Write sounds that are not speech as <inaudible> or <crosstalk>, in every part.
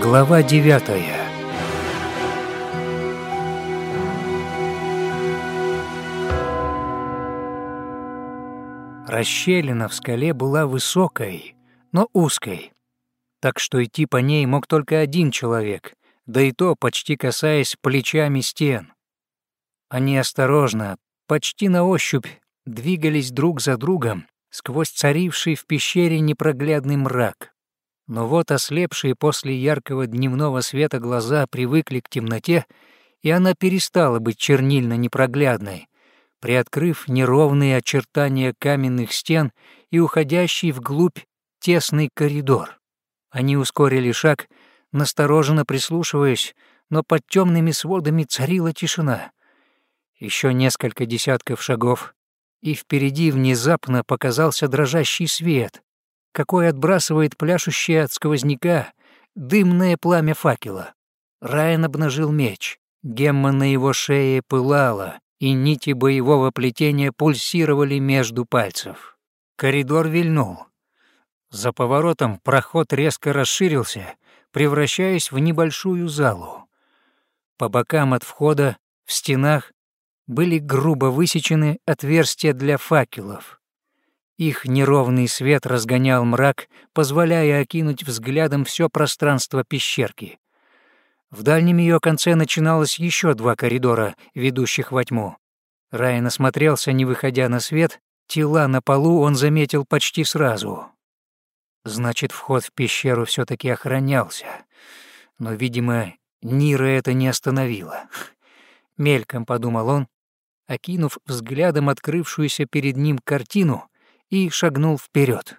Глава девятая Расщелина в скале была высокой, но узкой, так что идти по ней мог только один человек, да и то почти касаясь плечами стен. Они осторожно, почти на ощупь, двигались друг за другом сквозь царивший в пещере непроглядный мрак. Но вот ослепшие после яркого дневного света глаза привыкли к темноте, и она перестала быть чернильно непроглядной, приоткрыв неровные очертания каменных стен и уходящий вглубь тесный коридор. Они ускорили шаг, настороженно прислушиваясь, но под темными сводами царила тишина. Еще несколько десятков шагов, и впереди внезапно показался дрожащий свет, какой отбрасывает пляшущее от сквозняка дымное пламя факела. Райан обнажил меч. Гемма на его шее пылала, и нити боевого плетения пульсировали между пальцев. Коридор вильнул. За поворотом проход резко расширился, превращаясь в небольшую залу. По бокам от входа, в стенах, были грубо высечены отверстия для факелов. Их неровный свет разгонял мрак, позволяя окинуть взглядом все пространство пещерки. В дальнем ее конце начиналось еще два коридора, ведущих во тьму. Райан осмотрелся, не выходя на свет, тела на полу он заметил почти сразу. Значит, вход в пещеру все таки охранялся. Но, видимо, Нира это не остановила. Мельком подумал он, окинув взглядом открывшуюся перед ним картину, и шагнул вперед.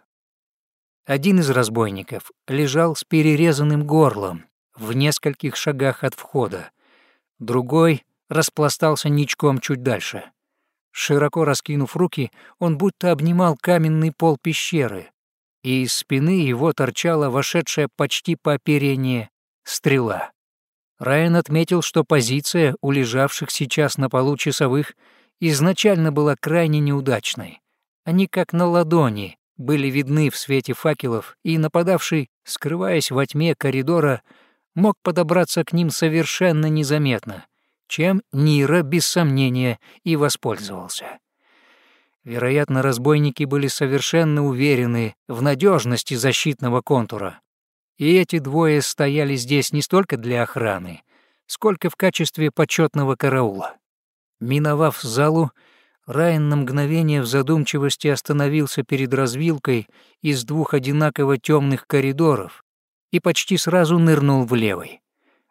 Один из разбойников лежал с перерезанным горлом в нескольких шагах от входа, другой распластался ничком чуть дальше. Широко раскинув руки, он будто обнимал каменный пол пещеры, и из спины его торчала вошедшая почти по оперение стрела. Райан отметил, что позиция у лежавших сейчас на полу часовых изначально была крайне неудачной. Они как на ладони были видны в свете факелов, и нападавший, скрываясь во тьме коридора, мог подобраться к ним совершенно незаметно, чем Нира, без сомнения, и воспользовался. Вероятно, разбойники были совершенно уверены в надежности защитного контура, и эти двое стояли здесь не столько для охраны, сколько в качестве почетного караула. Миновав залу, Райан на мгновение в задумчивости остановился перед развилкой из двух одинаково темных коридоров и почти сразу нырнул в левый.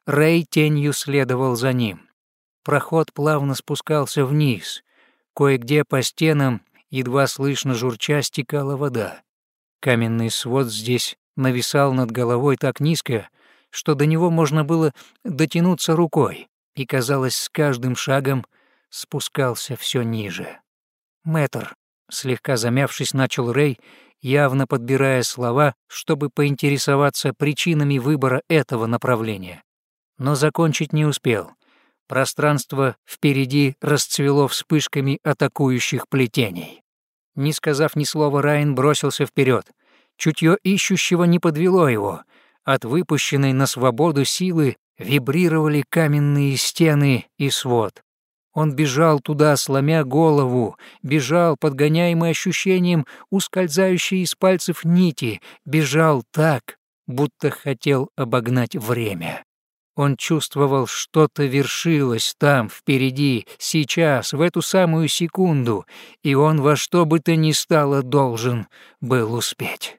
Рэй тенью следовал за ним. Проход плавно спускался вниз. Кое-где по стенам, едва слышно журча, стекала вода. Каменный свод здесь нависал над головой так низко, что до него можно было дотянуться рукой, и, казалось, с каждым шагом спускался все ниже. «Мэтр», слегка замявшись, начал Рэй, явно подбирая слова, чтобы поинтересоваться причинами выбора этого направления. Но закончить не успел. Пространство впереди расцвело вспышками атакующих плетений. Не сказав ни слова, Райан бросился вперед. Чутье ищущего не подвело его. От выпущенной на свободу силы вибрировали каменные стены и свод. Он бежал туда, сломя голову, бежал, подгоняемый ощущением ускользающей из пальцев нити, бежал так, будто хотел обогнать время. Он чувствовал, что-то вершилось там, впереди, сейчас, в эту самую секунду, и он во что бы то ни стало должен был успеть.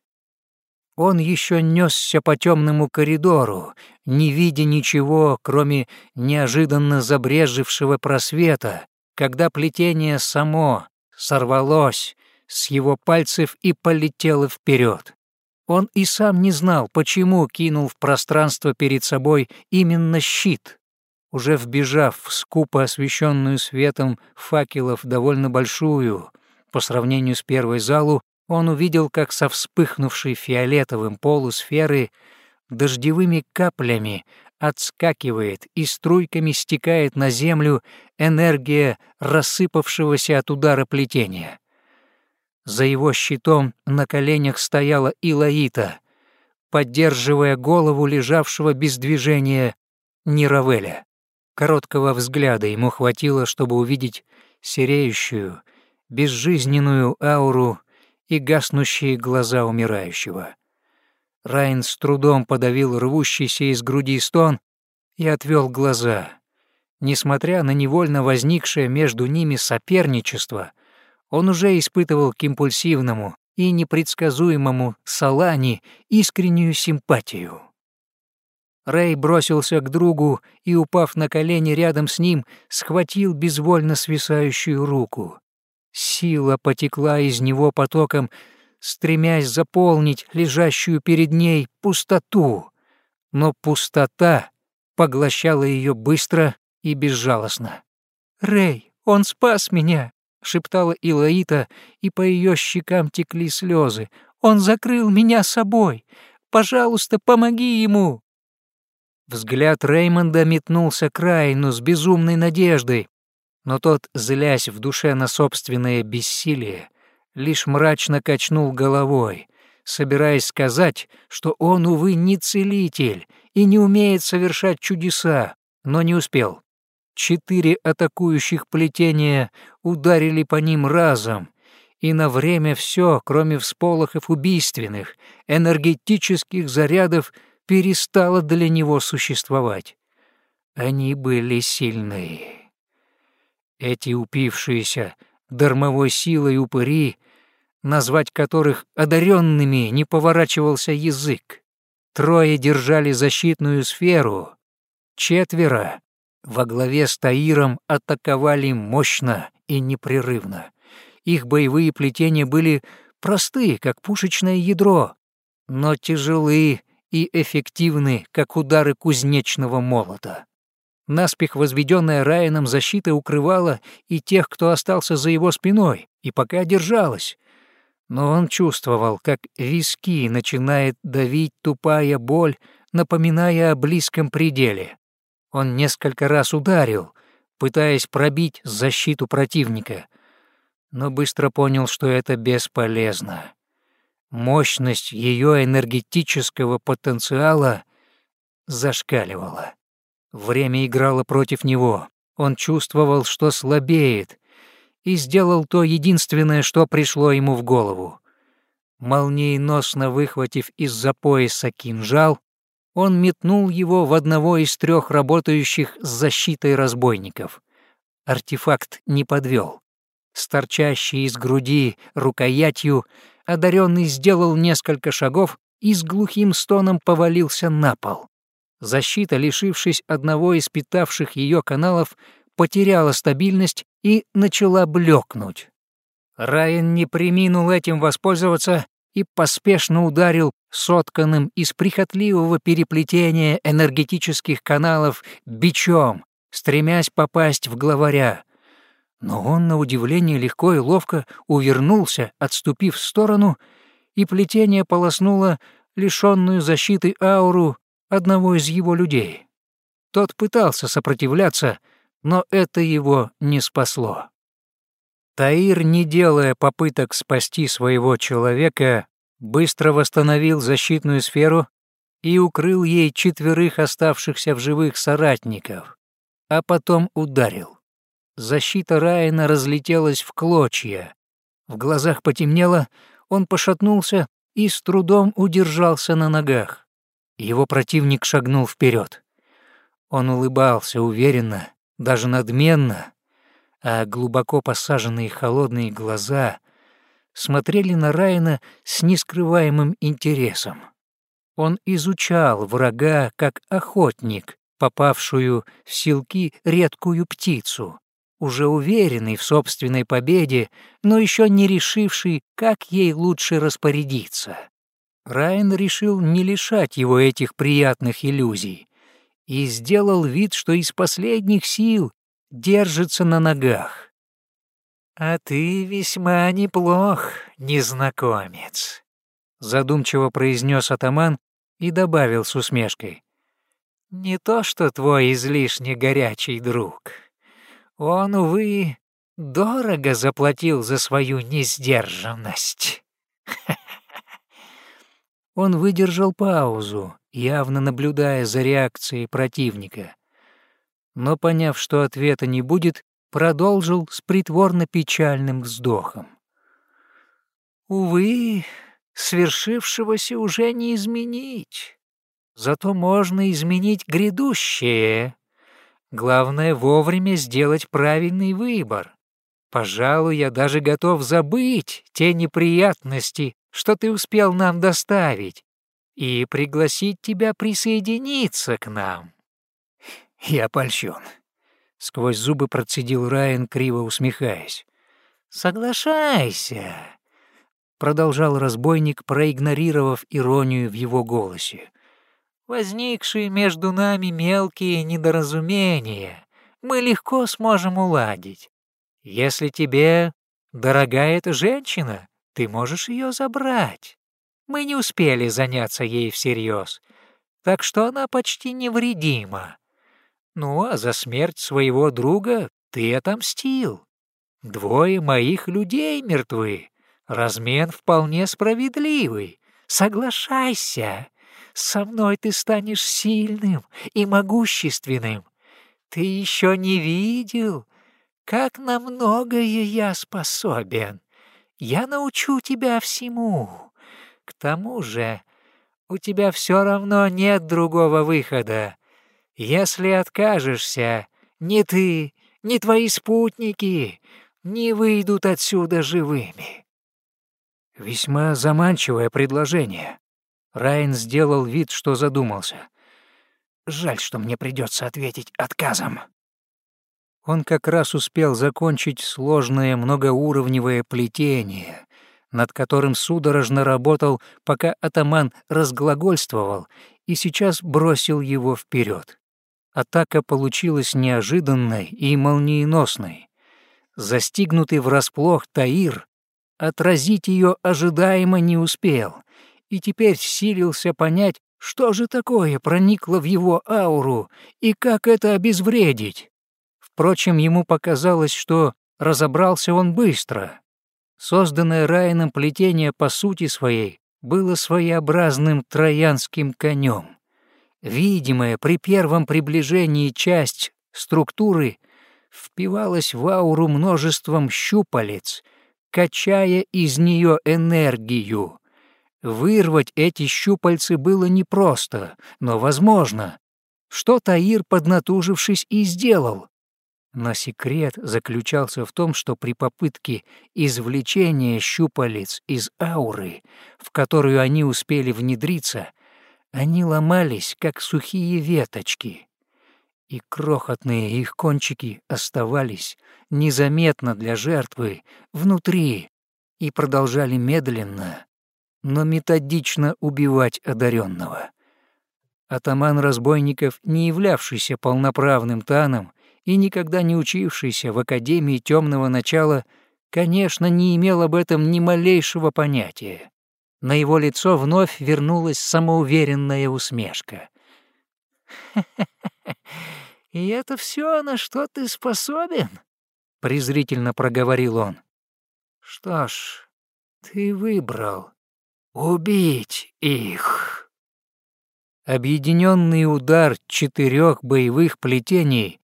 Он еще несся по темному коридору, не видя ничего, кроме неожиданно забрежевшего просвета, когда плетение само сорвалось с его пальцев и полетело вперед. Он и сам не знал, почему кинул в пространство перед собой именно щит. Уже вбежав в скупо освещенную светом факелов довольно большую, по сравнению с первой залу, он увидел, как со вспыхнувшей фиолетовым полусферы дождевыми каплями отскакивает и струйками стекает на землю энергия рассыпавшегося от удара плетения. За его щитом на коленях стояла Илаита. поддерживая голову лежавшего без движения Нировеля. Короткого взгляда ему хватило, чтобы увидеть сереющую, безжизненную ауру и гаснущие глаза умирающего. Райн с трудом подавил рвущийся из груди стон и отвел глаза. Несмотря на невольно возникшее между ними соперничество, он уже испытывал к импульсивному и непредсказуемому Салани искреннюю симпатию. Рэй бросился к другу и, упав на колени рядом с ним, схватил безвольно свисающую руку. Сила потекла из него потоком, стремясь заполнить лежащую перед ней пустоту. Но пустота поглощала ее быстро и безжалостно. «Рэй, он спас меня!» — шептала Илаита, и по ее щекам текли слезы. «Он закрыл меня собой! Пожалуйста, помоги ему!» Взгляд Реймонда метнулся к Райну с безумной надеждой, но тот, злясь в душе на собственное бессилие, лишь мрачно качнул головой, собираясь сказать, что он, увы, не целитель и не умеет совершать чудеса, но не успел. Четыре атакующих плетения ударили по ним разом, и на время все, кроме всполохов убийственных, энергетических зарядов, перестало для него существовать. Они были сильны. Эти упившиеся дармовой силой упыри, назвать которых одаренными не поворачивался язык. Трое держали защитную сферу, четверо во главе с Таиром атаковали мощно и непрерывно. Их боевые плетения были просты, как пушечное ядро, но тяжелые и эффективны, как удары кузнечного молота. Наспех возведенная Райаном защита укрывала и тех, кто остался за его спиной, и пока держалась. Но он чувствовал, как виски начинает давить тупая боль, напоминая о близком пределе. Он несколько раз ударил, пытаясь пробить защиту противника, но быстро понял, что это бесполезно. Мощность ее энергетического потенциала зашкаливала. Время играло против него. Он чувствовал, что слабеет, и сделал то единственное, что пришло ему в голову. Молниеносно выхватив из-за пояса кинжал, он метнул его в одного из трех работающих с защитой разбойников. Артефакт не подвел. С торчащей из груди рукоятью одаренный сделал несколько шагов и с глухим стоном повалился на пол. Защита, лишившись одного из питавших ее каналов, потеряла стабильность и начала блекнуть. Райан не приминул этим воспользоваться и поспешно ударил сотканным из прихотливого переплетения энергетических каналов бичом, стремясь попасть в главаря. Но он, на удивление, легко и ловко увернулся, отступив в сторону, и плетение полоснуло лишенную защиты ауру одного из его людей. Тот пытался сопротивляться, но это его не спасло. Таир, не делая попыток спасти своего человека, быстро восстановил защитную сферу и укрыл ей четверых оставшихся в живых соратников, а потом ударил. Защита Райана разлетелась в клочья. В глазах потемнело, он пошатнулся и с трудом удержался на ногах. Его противник шагнул вперед. Он улыбался уверенно, даже надменно, а глубоко посаженные холодные глаза смотрели на Райана с нескрываемым интересом. Он изучал врага как охотник, попавшую в силки редкую птицу, уже уверенный в собственной победе, но еще не решивший, как ей лучше распорядиться. Райан решил не лишать его этих приятных иллюзий и сделал вид, что из последних сил держится на ногах. «А ты весьма неплох, незнакомец», — задумчиво произнес атаман и добавил с усмешкой. «Не то что твой излишне горячий друг. Он, увы, дорого заплатил за свою несдержанность». <laughs> Он выдержал паузу, явно наблюдая за реакцией противника. Но, поняв, что ответа не будет, продолжил с притворно-печальным вздохом. «Увы, свершившегося уже не изменить. Зато можно изменить грядущее. Главное — вовремя сделать правильный выбор. Пожалуй, я даже готов забыть те неприятности, что ты успел нам доставить, и пригласить тебя присоединиться к нам. Я польщен. Сквозь зубы процедил Райан, криво усмехаясь. «Соглашайся», — продолжал разбойник, проигнорировав иронию в его голосе. «Возникшие между нами мелкие недоразумения мы легко сможем уладить. Если тебе дорога эта женщина, ты можешь ее забрать. Мы не успели заняться ей всерьез, так что она почти невредима. Ну, а за смерть своего друга ты отомстил. Двое моих людей мертвы. Размен вполне справедливый. Соглашайся. Со мной ты станешь сильным и могущественным. Ты еще не видел, как на многое я способен. Я научу тебя всему. К тому же у тебя все равно нет другого выхода. Если откажешься, ни ты, ни твои спутники не выйдут отсюда живыми. Весьма заманчивое предложение. Райан сделал вид, что задумался. Жаль, что мне придется ответить отказом. Он как раз успел закончить сложное многоуровневое плетение, над которым судорожно работал, пока атаман разглагольствовал, и сейчас бросил его вперед. Атака получилась неожиданной и молниеносной. Застигнутый врасплох Таир отразить ее ожидаемо не успел, и теперь силился понять, что же такое проникло в его ауру и как это обезвредить. Впрочем, ему показалось, что разобрался он быстро. Созданное Райаном плетение по сути своей было своеобразным троянским конем. Видимая при первом приближении часть структуры впивалась в ауру множеством щупалец, качая из нее энергию. Вырвать эти щупальцы было непросто, но возможно. Что Таир, поднатужившись, и сделал. Но секрет заключался в том, что при попытке извлечения щупалец из ауры, в которую они успели внедриться, они ломались, как сухие веточки, и крохотные их кончики оставались незаметно для жертвы внутри и продолжали медленно, но методично убивать одаренного. Атаман разбойников, не являвшийся полноправным таном, и никогда не учившийся в Академии темного начала, конечно, не имел об этом ни малейшего понятия. На его лицо вновь вернулась самоуверенная усмешка. <laughs> «И это все, на что ты способен?» — презрительно проговорил он. «Что ж, ты выбрал убить их». Объединенный удар четырех боевых плетений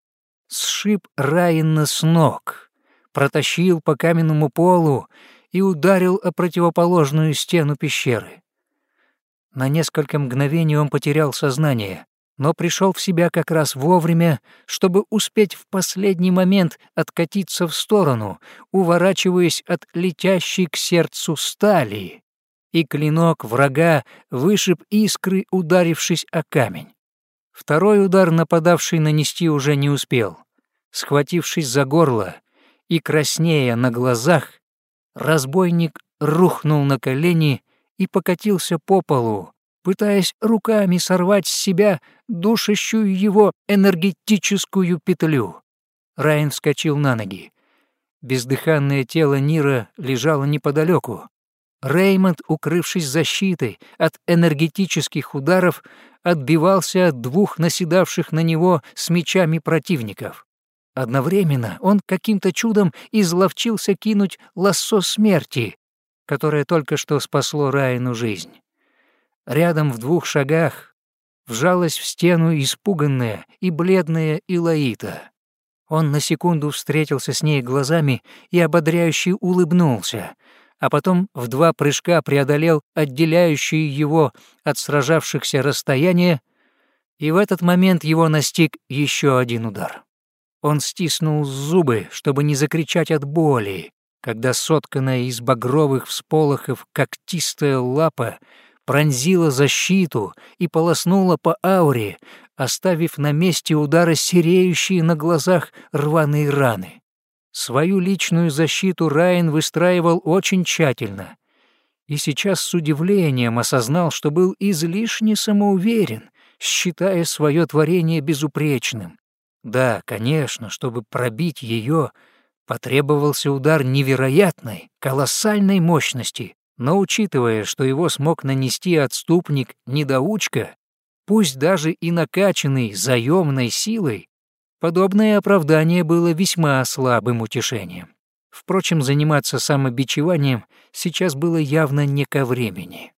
сшиб Райана с ног, протащил по каменному полу и ударил о противоположную стену пещеры. На несколько мгновений он потерял сознание, но пришел в себя как раз вовремя, чтобы успеть в последний момент откатиться в сторону, уворачиваясь от летящей к сердцу стали, и клинок врага вышиб искры, ударившись о камень. Второй удар нападавший нанести уже не успел. Схватившись за горло и краснея на глазах, разбойник рухнул на колени и покатился по полу, пытаясь руками сорвать с себя душащую его энергетическую петлю. Райан вскочил на ноги. Бездыханное тело Нира лежало неподалеку, Реймонд, укрывшись защитой от энергетических ударов, отбивался от двух наседавших на него с мечами противников. Одновременно он каким-то чудом изловчился кинуть лассо смерти, которое только что спасло Райану жизнь. рядом в двух шагах, вжалась в стену испуганная и бледная Илаита. Он на секунду встретился с ней глазами и ободряюще улыбнулся, а потом в два прыжка преодолел отделяющие его от сражавшихся расстояние, и в этот момент его настиг еще один удар. Он стиснул зубы, чтобы не закричать от боли, когда сотканная из багровых всполохов когтистая лапа пронзила защиту и полоснула по ауре, оставив на месте удара сереющие на глазах рваные раны. Свою личную защиту Райан выстраивал очень тщательно, и сейчас с удивлением осознал, что был излишне самоуверен, считая свое творение безупречным. Да, конечно, чтобы пробить ее, потребовался удар невероятной, колоссальной мощности, но учитывая, что его смог нанести отступник-недоучка, пусть даже и накачанный заемной силой, подобное оправдание было весьма слабым утешением. Впрочем, заниматься самобичеванием сейчас было явно не ко времени.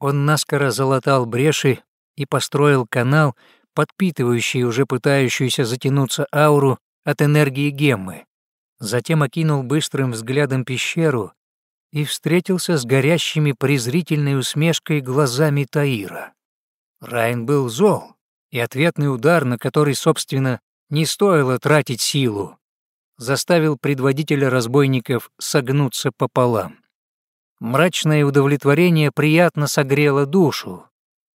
Он наскоро залатал бреши и построил канал, подпитывающий уже пытающуюся затянуться ауру от энергии геммы. Затем окинул быстрым взглядом пещеру и встретился с горящими презрительной усмешкой глазами Таира. Райн был зол, и ответный удар, на который, собственно, не стоило тратить силу, заставил предводителя разбойников согнуться пополам. Мрачное удовлетворение приятно согрело душу.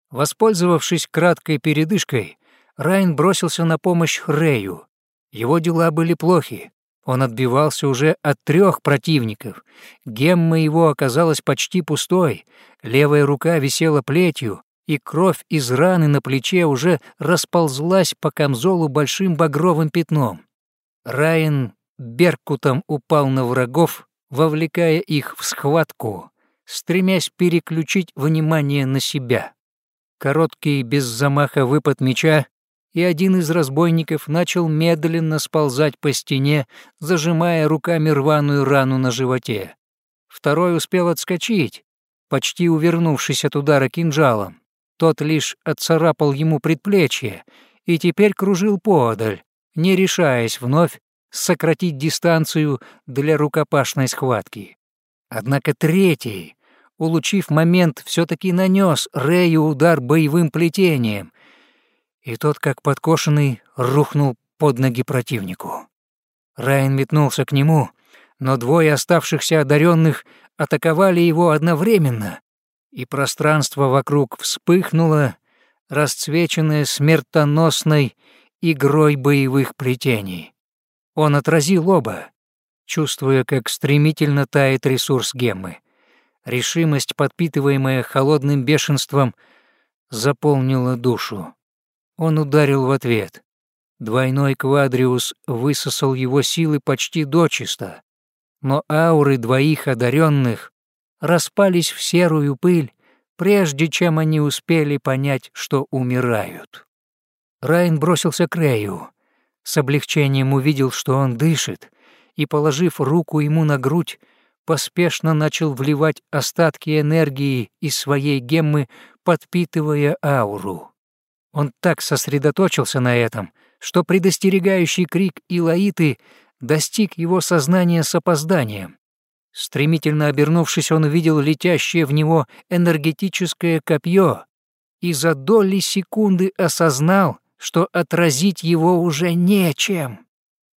Воспользовавшись краткой передышкой, Райн бросился на помощь Рею. Его дела были плохи. Он отбивался уже от трех противников. Гемма его оказалась почти пустой, левая рука висела плетью, и кровь из раны на плече уже расползлась по камзолу большим багровым пятном. Райан беркутом упал на врагов, вовлекая их в схватку, стремясь переключить внимание на себя. Короткий без замаха выпад меча, и один из разбойников начал медленно сползать по стене, зажимая руками рваную рану на животе. Второй успел отскочить, почти увернувшись от удара кинжалом. Тот лишь отцарапал ему предплечье и теперь кружил подаль, не решаясь вновь сократить дистанцию для рукопашной схватки. Однако третий, улучив момент, все таки нанес Рэю удар боевым плетением, и тот, как подкошенный, рухнул под ноги противнику. Райан метнулся к нему, но двое оставшихся одаренных атаковали его одновременно, и пространство вокруг вспыхнуло, расцвеченное смертоносной игрой боевых плетений. Он отразил оба, чувствуя, как стремительно тает ресурс геммы. Решимость, подпитываемая холодным бешенством, заполнила душу. Он ударил в ответ. Двойной квадриус высосал его силы почти дочисто, но ауры двоих одаренных распались в серую пыль, прежде чем они успели понять, что умирают. Райн бросился к Рэю, с облегчением увидел, что он дышит, и, положив руку ему на грудь, поспешно начал вливать остатки энергии из своей геммы, подпитывая ауру. Он так сосредоточился на этом, что предостерегающий крик Илаиты достиг его сознания с опозданием. Стремительно обернувшись, он увидел летящее в него энергетическое копье и за доли секунды осознал, что отразить его уже нечем.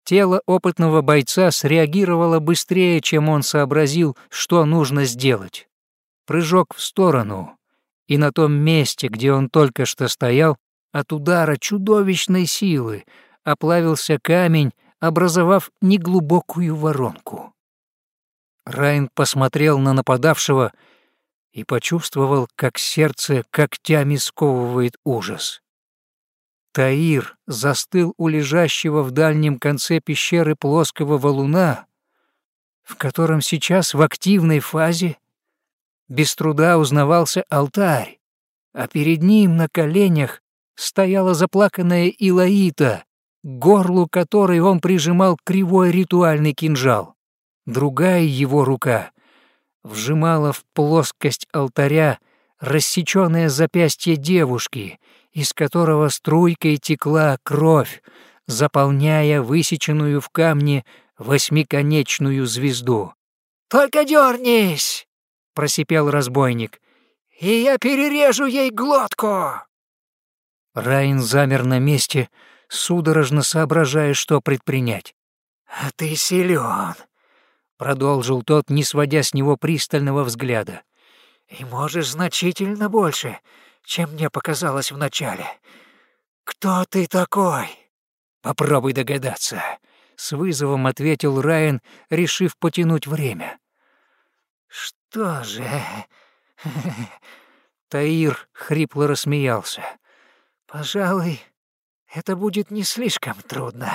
Тело опытного бойца среагировало быстрее, чем он сообразил, что нужно сделать. Прыжок в сторону, и на том месте, где он только что стоял, от удара чудовищной силы оплавился камень, образовав неглубокую воронку. Райн посмотрел на нападавшего и почувствовал, как сердце когтями сковывает ужас. Таир застыл у лежащего в дальнем конце пещеры плоского валуна, в котором сейчас в активной фазе без труда узнавался алтарь, а перед ним на коленях стояла заплаканная Илаита, горлу которой он прижимал кривой ритуальный кинжал. Другая его рука вжимала в плоскость алтаря рассеченное запястье девушки, из которого струйкой текла кровь, заполняя высеченную в камне восьмиконечную звезду. «Только дернись!» — просипел разбойник. «И я перережу ей глотку!» Райн замер на месте, судорожно соображая, что предпринять. «А ты силен, продолжил тот, не сводя с него пристального взгляда. «И можешь значительно больше, чем мне показалось вначале. Кто ты такой?» «Попробуй догадаться», — с вызовом ответил Райан, решив потянуть время. «Что же...» Таир хрипло рассмеялся. «Пожалуй, это будет не слишком трудно.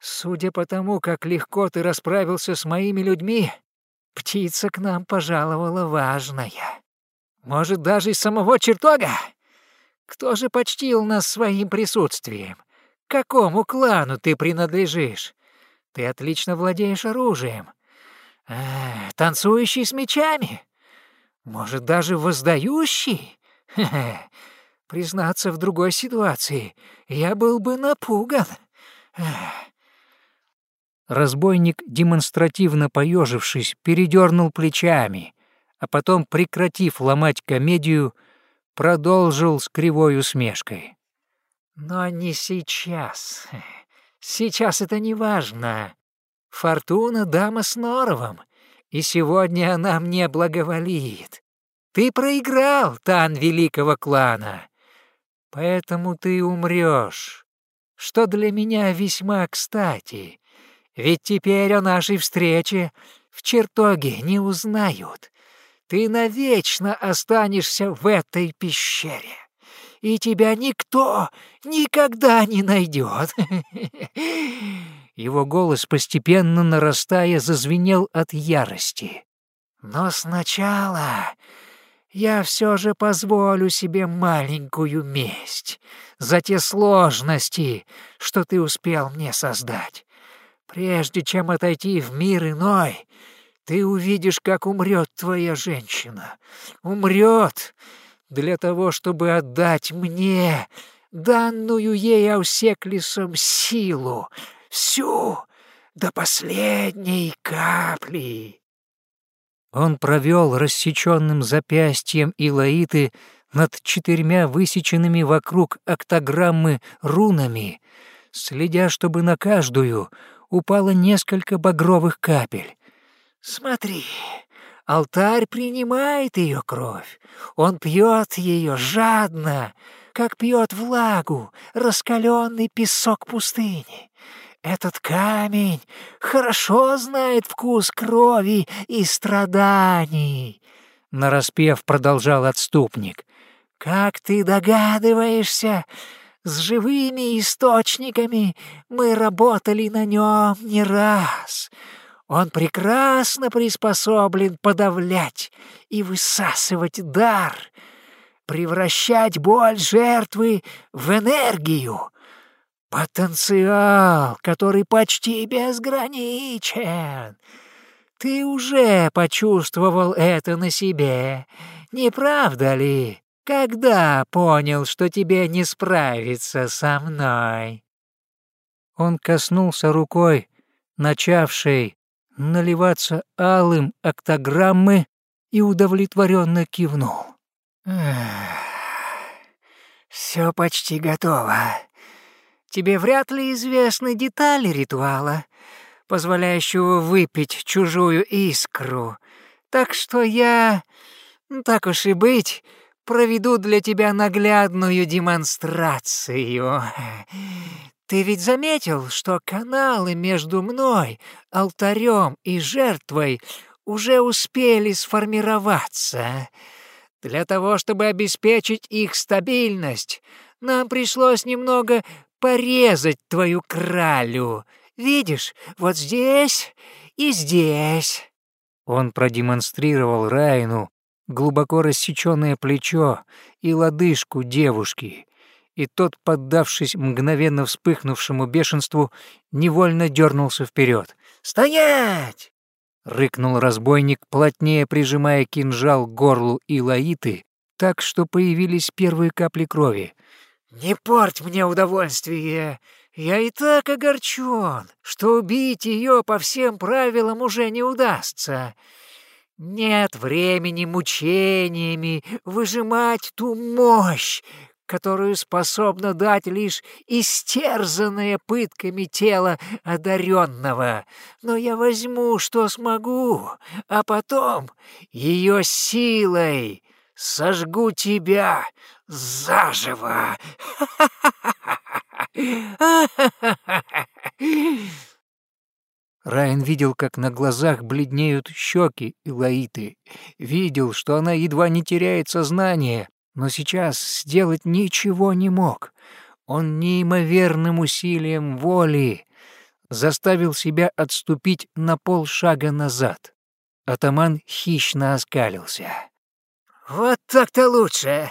Судя по тому, как легко ты расправился с моими людьми, птица к нам пожаловала важная. Может, даже из самого чертога? Кто же почтил нас своим присутствием? Какому клану ты принадлежишь? Ты отлично владеешь оружием. А, танцующий с мечами? Может, даже воздающий? Хе -хе. Признаться, в другой ситуации я был бы напуган. Разбойник, демонстративно поежившись, передернул плечами, а потом, прекратив ломать комедию, продолжил с кривой усмешкой. «Но не сейчас. Сейчас это не важно. Фортуна — дама с норовом, и сегодня она мне благоволит. Ты проиграл, Тан Великого Клана, поэтому ты умрешь, что для меня весьма кстати. Ведь теперь о нашей встрече в чертоге не узнают. Ты навечно останешься в этой пещере, и тебя никто никогда не найдет. <laughs> Его голос, постепенно нарастая, зазвенел от ярости. Но сначала я все же позволю себе маленькую месть за те сложности, что ты успел мне создать. Прежде чем отойти в мир иной, ты увидишь, как умрет твоя женщина. Умрет для того, чтобы отдать мне данную ей Аусеклисом силу, всю до последней капли. Он провел рассеченным запястьем Илаиты над четырьмя высеченными вокруг октограммы рунами, следя, чтобы на каждую упало несколько багровых капель. «Смотри, алтарь принимает ее кровь. Он пьет ее жадно, как пьет влагу раскаленный песок пустыни. Этот камень хорошо знает вкус крови и страданий». Нараспев продолжал отступник. «Как ты догадываешься, с живыми источниками мы работали на нем не раз. Он прекрасно приспособлен подавлять и высасывать дар, превращать боль жертвы в энергию, потенциал, который почти безграничен. Ты уже почувствовал это на себе, не правда ли? Когда понял, что тебе не справиться со мной?» Он коснулся рукой, начавшей наливаться алым октограммы, и удовлетворенно кивнул. «Все почти готово. Тебе вряд ли известны детали ритуала, позволяющего выпить чужую искру, так что я, так уж и быть, проведу для тебя наглядную демонстрацию. Ты ведь заметил, что каналы между мной, алтарем и жертвой уже успели сформироваться. Для того, чтобы обеспечить их стабильность, нам пришлось немного порезать твою кралю. Видишь, вот здесь и здесь». Он продемонстрировал Райну глубоко рассеченное плечо и лодыжку девушки, и тот, поддавшись мгновенно вспыхнувшему бешенству, невольно дернулся вперед. «Стоять!» — рыкнул разбойник, плотнее прижимая кинжал к горлу Илаиты, так, что появились первые капли крови. «Не порть мне удовольствие! Я и так огорчен, что убить ее по всем правилам уже не удастся. Нет времени мучениями выжимать ту мощь, которую способно дать лишь истерзанное пытками тело одаренного. Но я возьму, что смогу, а потом ее силой сожгу тебя заживо. <laughs> Райан видел, как на глазах бледнеют щеки Илаиты, видел, что она едва не теряет сознание, но сейчас сделать ничего не мог. Он неимоверным усилием воли заставил себя отступить на полшага назад. Атаман хищно оскалился. «Вот так-то лучше.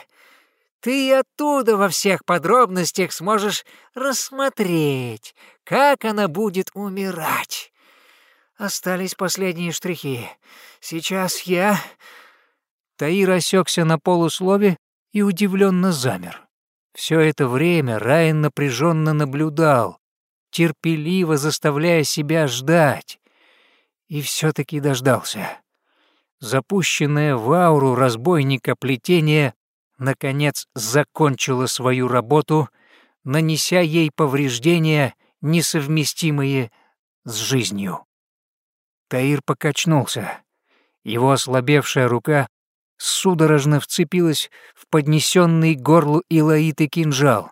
Ты оттуда во всех подробностях сможешь рассмотреть, как она будет умирать. Остались последние штрихи. Сейчас я...» Таир осекся на полуслове и удивленно замер. Все это время Райан напряженно наблюдал, терпеливо заставляя себя ждать. И все-таки дождался. Запущенное в ауру разбойника плетение наконец закончило свою работу, нанеся ей повреждения, несовместимые с жизнью. Таир покачнулся. Его ослабевшая рука судорожно вцепилась в поднесенный горлу Илаиты кинжал.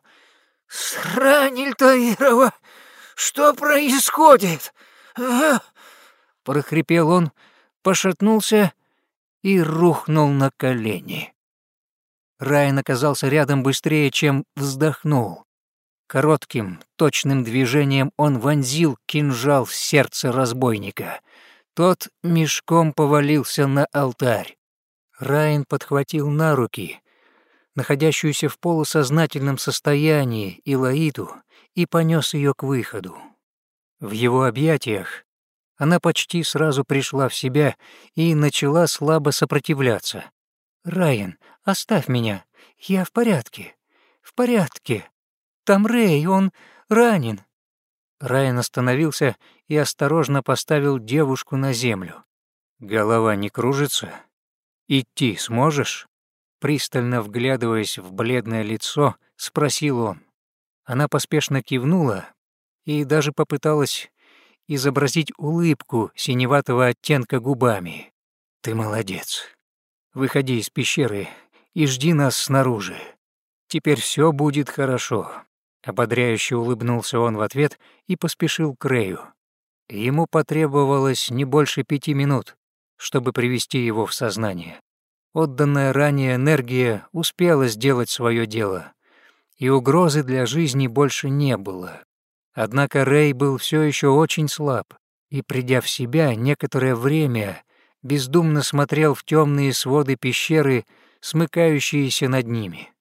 «Сраниль Таирова, что происходит?» а? прохрипел он, пошатнулся и рухнул на колени. Райан оказался рядом быстрее, чем вздохнул. Коротким, точным движением он вонзил кинжал в сердце разбойника. Тот мешком повалился на алтарь. Райан подхватил на руки находящуюся в полусознательном состоянии Илаиту и понес ее к выходу. В его объятиях она почти сразу пришла в себя и начала слабо сопротивляться. «Райан, оставь меня. Я в порядке. В порядке. Там Рэй, он ранен». Райан остановился и осторожно поставил девушку на землю. «Голова не кружится?» «Идти сможешь?» Пристально вглядываясь в бледное лицо, спросил он. Она поспешно кивнула и даже попыталась изобразить улыбку синеватого оттенка губами. «Ты молодец. Выходи из пещеры и жди нас снаружи. Теперь все будет хорошо». Ободряюще улыбнулся он в ответ и поспешил к Рэю. Ему потребовалось не больше пяти минут, чтобы привести его в сознание. Отданная ранее энергия успела сделать свое дело, и угрозы для жизни больше не было. Однако Рэй был все еще очень слаб, и, придя в себя, некоторое время бездумно смотрел в темные своды пещеры, смыкающиеся над ними.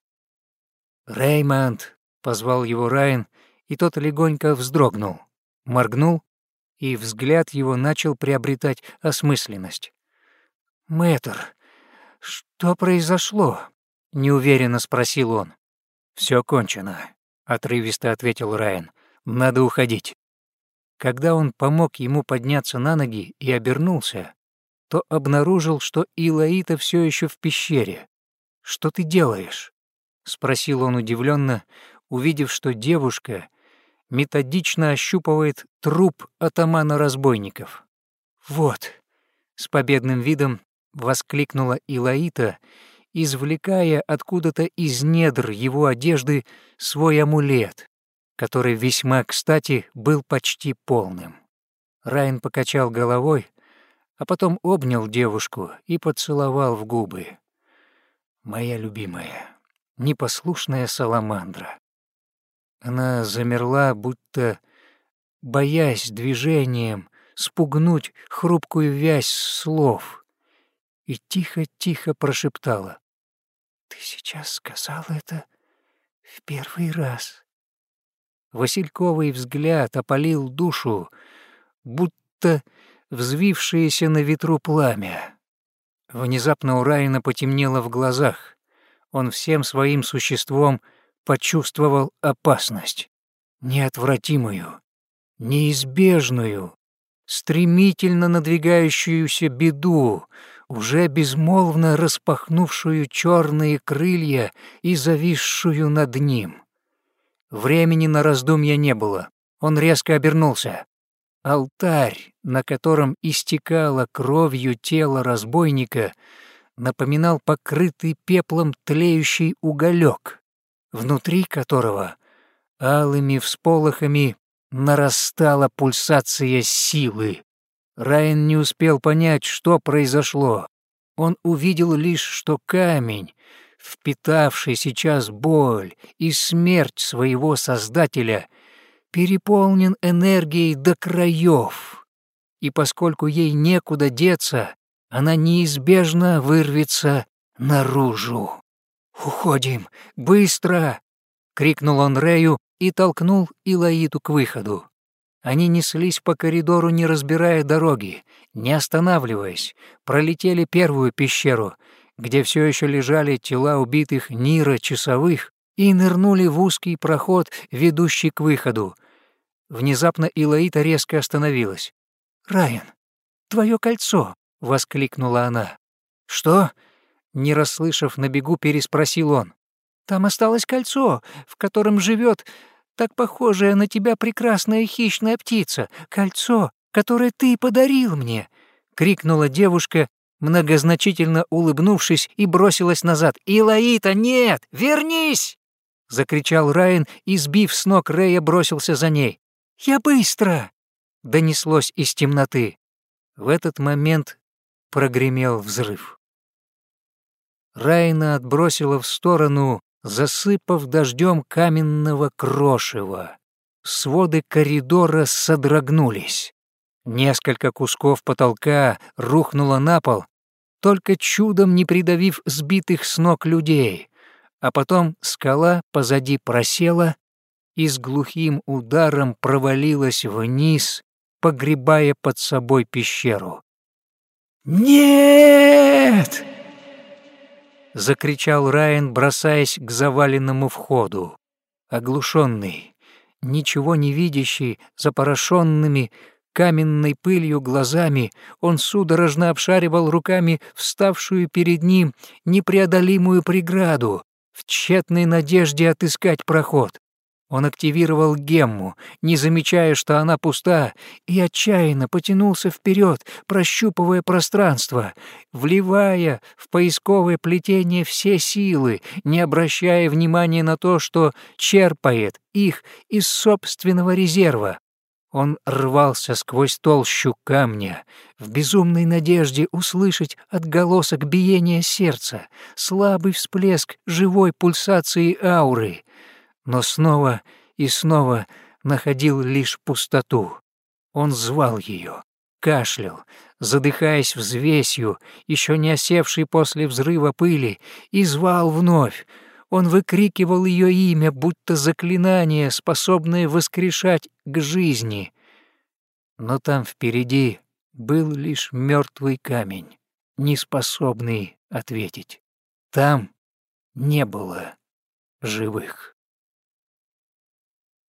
«Реймонд!» — позвал его Райан, и тот легонько вздрогнул, моргнул, и взгляд его начал приобретать осмысленность. «Мэтр, что произошло?» — неуверенно спросил он. Все кончено», — отрывисто ответил Райан. «Надо уходить». Когда он помог ему подняться на ноги и обернулся, то обнаружил, что Илаита все еще в пещере. «Что ты делаешь?» — спросил он удивленно, увидев, что девушка методично ощупывает труп атамана разбойников. «Вот», — с победным видом воскликнула Илаита, извлекая откуда-то из недр его одежды свой амулет, который весьма кстати был почти полным. Райан покачал головой, а потом обнял девушку и поцеловал в губы. «Моя любимая, непослушная саламандра». Она замерла, будто боясь движением спугнуть хрупкую вязь слов, и тихо-тихо прошептала. «Ты сейчас сказал это в первый раз». Васильковый взгляд опалил душу, будто взвившееся на ветру пламя. Внезапно у Райана потемнело в глазах. Он всем своим существом почувствовал опасность, неотвратимую, неизбежную, стремительно надвигающуюся беду, уже безмолвно распахнувшую черные крылья и зависшую над ним. Времени на раздумья не было. Он резко обернулся. Алтарь, на котором истекало кровью тело разбойника, напоминал покрытый пеплом тлеющий уголек, внутри которого алыми всполохами нарастала пульсация силы. Райан не успел понять, что произошло. Он увидел лишь, что камень, впитавший сейчас боль и смерть своего Создателя, переполнен энергией до краев. И поскольку ей некуда деться, она неизбежно вырвется наружу. «Уходим! Быстро!» — крикнул он Рэю и толкнул Илаиту к выходу. Они неслись по коридору, не разбирая дороги, не останавливаясь, пролетели первую пещеру, где все еще лежали тела убитых Нира часовых, и нырнули в узкий проход, ведущий к выходу. Внезапно Илаита резко остановилась. «Райан, твое кольцо!» — воскликнула она. «Что?» — не расслышав на бегу, переспросил он. «Там осталось кольцо, в котором живет так похожая на тебя прекрасная хищная птица, кольцо, которое ты подарил мне!» — крикнула девушка, многозначительно улыбнувшись, и бросилась назад. «Илаита, нет! Вернись!» — закричал Райан и, сбив с ног Рэя, бросился за ней. «Я быстро!» — донеслось из темноты. В этот момент прогремел взрыв. Райна отбросила в сторону засыпав дождем каменного крошева. Своды коридора содрогнулись. Несколько кусков потолка рухнуло на пол, только чудом не придавив сбитых с ног людей, а потом скала позади просела и с глухим ударом провалилась вниз, погребая под собой пещеру. «Нет!» Закричал Райан, бросаясь к заваленному входу. Оглушенный, ничего не видящий, запорошенными каменной пылью глазами, он судорожно обшаривал руками вставшую перед ним непреодолимую преграду в тщетной надежде отыскать проход. Он активировал гемму, не замечая, что она пуста, и отчаянно потянулся вперед, прощупывая пространство, вливая в поисковое плетение все силы, не обращая внимания на то, что черпает их из собственного резерва. Он рвался сквозь толщу камня, в безумной надежде услышать отголосок биения сердца, слабый всплеск живой пульсации ауры — но снова и снова находил лишь пустоту. Он звал ее, кашлял, задыхаясь взвесью, еще не осевшей после взрыва пыли, и звал вновь. Он выкрикивал ее имя, будто заклинание, способное воскрешать к жизни. Но там впереди был лишь мертвый камень, не способный ответить. Там не было живых.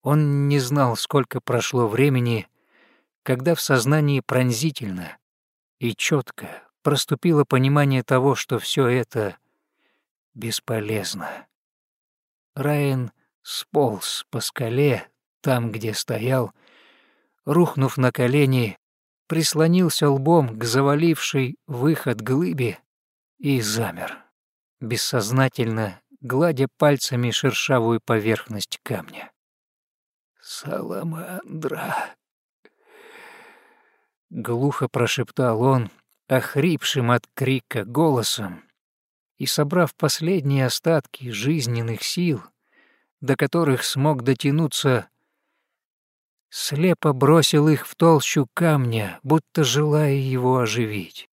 Он не знал, сколько прошло времени, когда в сознании пронзительно и четко проступило понимание того, что все это бесполезно. Райан сполз по скале, там, где стоял, рухнув на колени, прислонился лбом к завалившей выход глыбе и замер, бессознательно гладя пальцами шершавую поверхность камня. «Саламандра!» Глухо прошептал он, охрипшим от крика голосом, и, собрав последние остатки жизненных сил, до которых смог дотянуться, слепо бросил их в толщу камня, будто желая его оживить.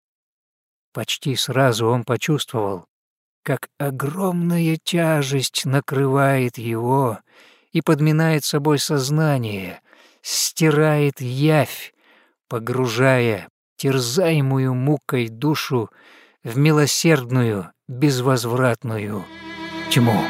Почти сразу он почувствовал, как огромная тяжесть накрывает его и подминает собой сознание, стирает явь, погружая терзаемую мукой душу в милосердную, безвозвратную тьму.